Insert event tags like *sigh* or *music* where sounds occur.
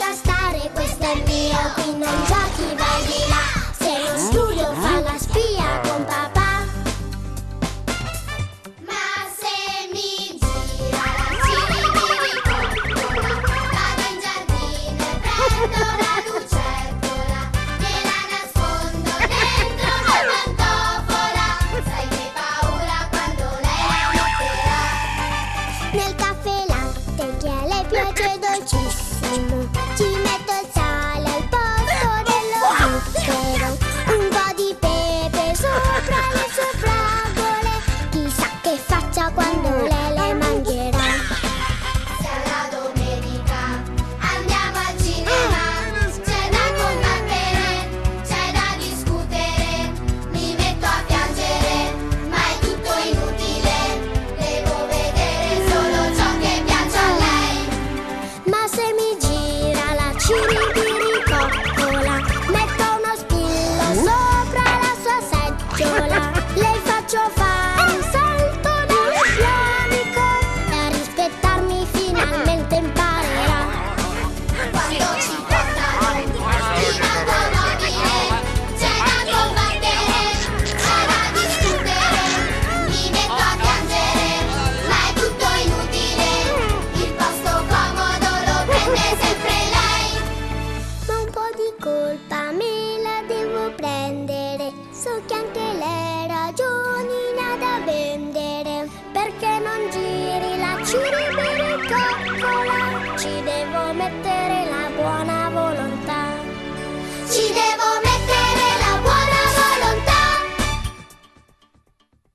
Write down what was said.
lascia stare, questo è mio, qui non giochi Te wiele piacze do ciszy. ma se mi gira la ciribiricoccola, metto uno spillo mm? sopra la sua seggiola, *laughs* Le faccio fare un salto dai mm? pianico e a rispettarmi finalmente. mettere la buona volontà. Ci devo